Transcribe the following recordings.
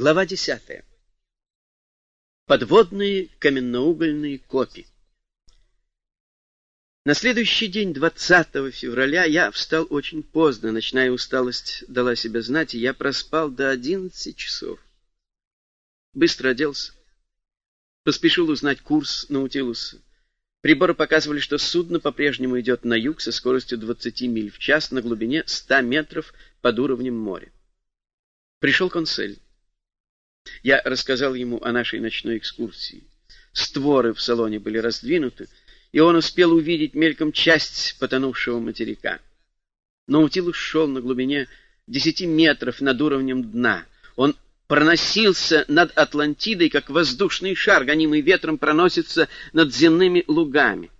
Глава 10. Подводные каменноугольные копи. На следующий день, 20 февраля, я встал очень поздно. Ночная усталость дала себя знать, и я проспал до 11 часов. Быстро оделся. Поспешил узнать курс Наутилуса. Приборы показывали, что судно по-прежнему идет на юг со скоростью 20 миль в час на глубине 100 метров под уровнем моря. Пришел консель. Я рассказал ему о нашей ночной экскурсии. Створы в салоне были раздвинуты, и он успел увидеть мельком часть потонувшего материка. Наутилус шел на глубине десяти метров над уровнем дна. Он проносился над Атлантидой, как воздушный шар, гонимый ветром, проносится над земными лугами.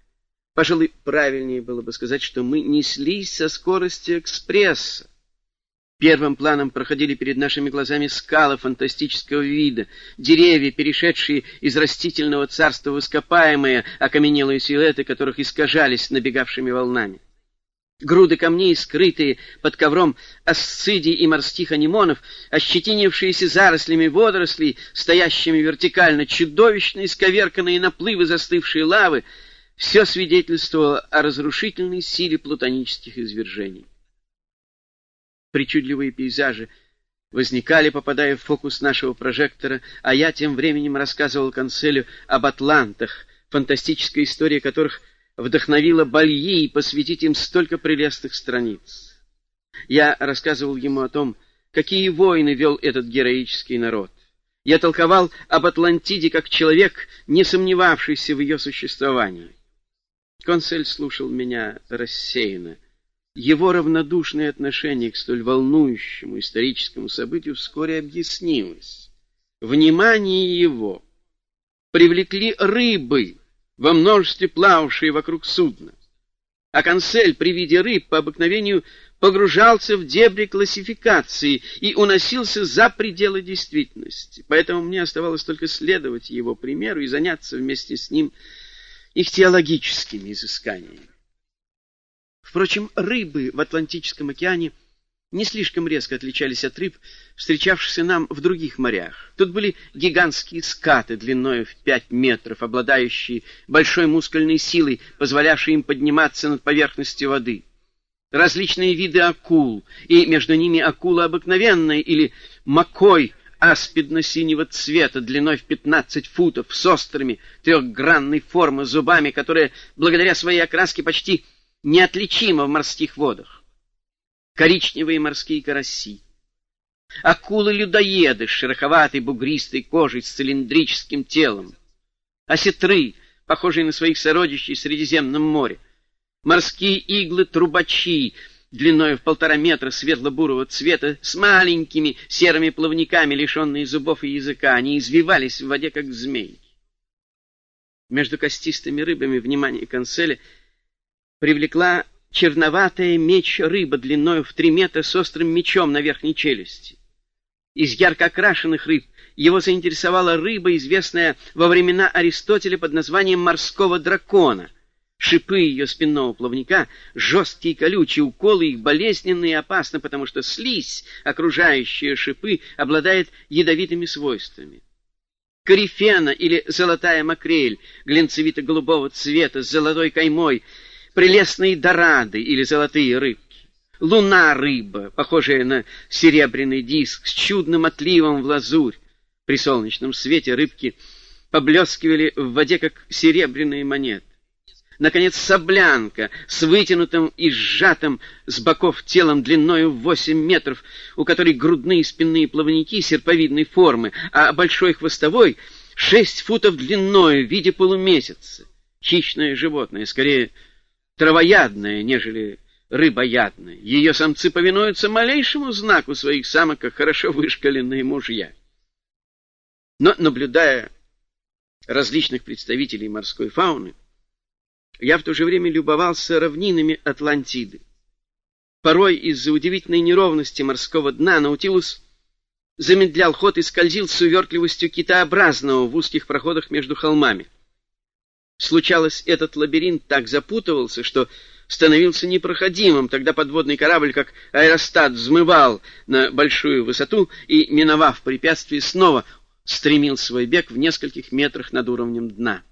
Пожалуй, правильнее было бы сказать, что мы неслись со скоростью экспресса. Первым планом проходили перед нашими глазами скалы фантастического вида, деревья, перешедшие из растительного царства в ископаемые, окаменелые силуэты, которых искажались набегавшими волнами. Груды камней, скрытые под ковром асцидий и морских анимонов, ощетинившиеся зарослями водорослей, стоящими вертикально, чудовищно исковерканные наплывы застывшей лавы, все свидетельствовало о разрушительной силе плутонических извержений причудливые пейзажи возникали, попадая в фокус нашего прожектора, а я тем временем рассказывал Канцелю об атлантах, фантастическая история которых вдохновила Бальи и посвятить им столько прелестных страниц. Я рассказывал ему о том, какие войны вел этот героический народ. Я толковал об Атлантиде как человек, не сомневавшийся в ее существовании. Консель слушал меня рассеянно. Его равнодушное отношение к столь волнующему историческому событию вскоре объяснилось. Внимание его привлекли рыбы, во множестве плававшие вокруг судна. А консель при виде рыб по обыкновению погружался в дебри классификации и уносился за пределы действительности. Поэтому мне оставалось только следовать его примеру и заняться вместе с ним их теологическими изысканиями. Впрочем, рыбы в Атлантическом океане не слишком резко отличались от рыб, встречавшихся нам в других морях. Тут были гигантские скаты длиной в пять метров, обладающие большой мускульной силой, позволявшей им подниматься над поверхностью воды. Различные виды акул, и между ними акула обыкновенная или макой аспидно-синего цвета, длиной в 15 футов, с острыми трехгранной формы зубами, которые, благодаря своей окраске, почти неотличимо в морских водах. Коричневые морские караси, акулы-людоеды с шероховатой бугристой кожей с цилиндрическим телом, осетры, похожие на своих сородичей в Средиземном море, морские иглы-трубачи, длиной в полтора метра светло-бурого цвета, с маленькими серыми плавниками, лишенные зубов и языка. Они извивались в воде, как змеи. Между костистыми рыбами внимание канцеля — привлекла черноватая меч-рыба длиной в три метра с острым мечом на верхней челюсти. Из ярко окрашенных рыб его заинтересовала рыба, известная во времена Аристотеля под названием морского дракона. Шипы ее спинного плавника жесткие и колючие, уколы их болезненные и опасны, потому что слизь, окружающая шипы, обладает ядовитыми свойствами. Корифена или золотая макрель глинцевито-голубого цвета с золотой каймой — прелестные дорады или золотые рыбки, луна-рыба, похожая на серебряный диск с чудным отливом в лазурь. При солнечном свете рыбки поблескивали в воде, как серебряные монеты. Наконец, соблянка с вытянутым и сжатым с боков телом длиною в восемь метров, у которой грудные и спинные плавники серповидной формы, а большой хвостовой — шесть футов длиной в виде полумесяца. Хищное животное, скорее травоядная, нежели рыбоядная. Ее самцы повинуются малейшему знаку своих самок, как хорошо вышкаленные мужья. Но, наблюдая различных представителей морской фауны, я в то же время любовался равнинами Атлантиды. Порой из-за удивительной неровности морского дна Наутилус замедлял ход и скользил с увертливостью китообразного в узких проходах между холмами. Случалось, этот лабиринт так запутывался, что становился непроходимым. Тогда подводный корабль, как аэростат, взмывал на большую высоту и, миновав препятствие, снова стремил свой бег в нескольких метрах над уровнем дна.